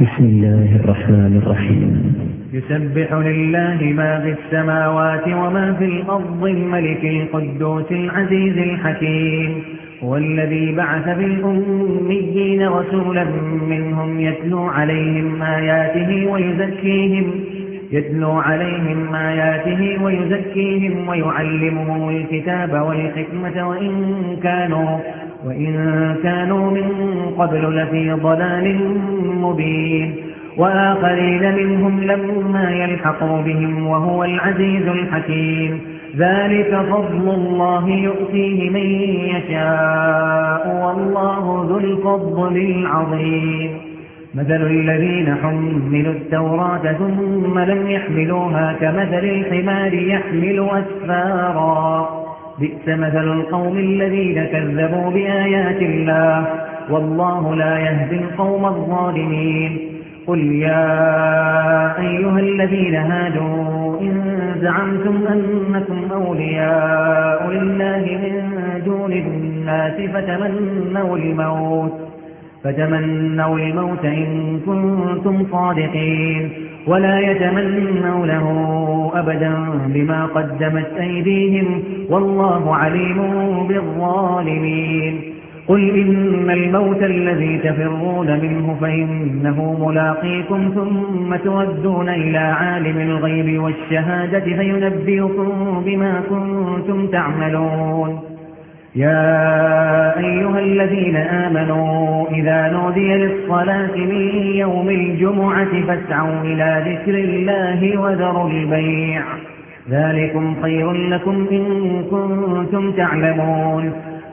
بسم الله الرحمن الرحيم. يسبح لله ما في السماوات وما في الأرض الملك القدوس العزيز الحكيم. هو الذي بعث بالأميين رسولا منهم يتلو عليهم آياته ويزكيهم يتلو عليهم آياته ويزكيهم ويعلمهم الكتاب والحكمة وإن كانوا وإن كانوا من قبل لفي ضلال مبين. وآخرين منهم لما يلحقوا بهم وهو العزيز الحكيم. ذلك فضل الله يؤتيه من يشاء والله ذو الفضل العظيم. مثل الذين حملوا التوراة ثم لم يحملوها كمثل الحمار يحمل أسفارا. بئس مثل القوم الذين كذبوا بآيات الله. والله لا يهدي القوم الظالمين. قل يا أيها الذين هادوا إن زعمتم أنكم أولياء لله من دون الناس فتمنوا الموت فتمنوا الموت إن كنتم صادقين. ولا يتمنونه أبدا بما قدمت أيديهم والله عليم بالظالمين. قل إن الموت الذي تفرون منه فإنه ملاقيكم ثم تودون إلى عالم الغيب والشهادة فينبئكم بما كنتم تعملون. يا أيها الذين آمنوا إذا نودي للصلاة من يوم الجمعة فاسعوا إلى ذكر الله وذروا البيع. ذلكم خير لكم إن كنتم تعلمون.